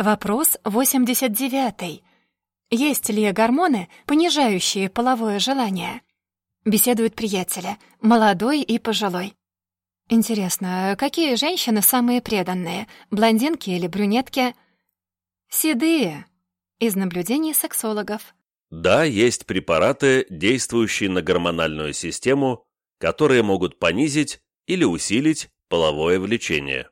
Вопрос 89. Есть ли гормоны, понижающие половое желание? Беседуют приятели, молодой и пожилой. Интересно, какие женщины самые преданные, блондинки или брюнетки? Седые. Из наблюдений сексологов. Да, есть препараты, действующие на гормональную систему, которые могут понизить или усилить половое влечение.